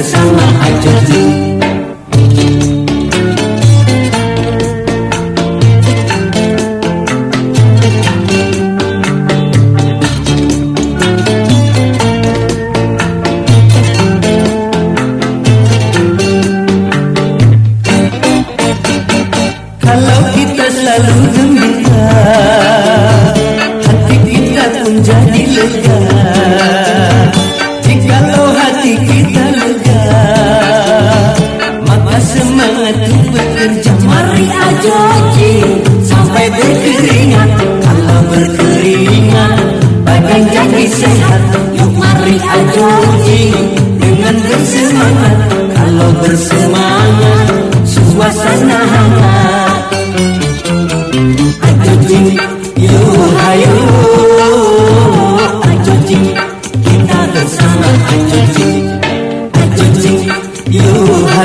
Kalau kita selalu gembira Hati kita pun jadi lega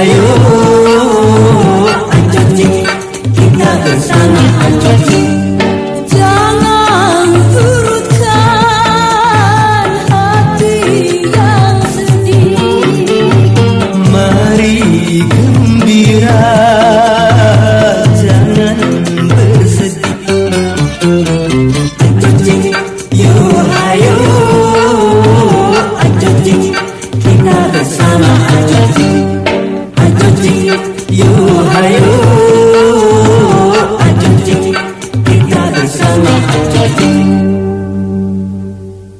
Rahayu Anjoci Kita bersama Jangan turutkan hati yang sedih. Mari 你还？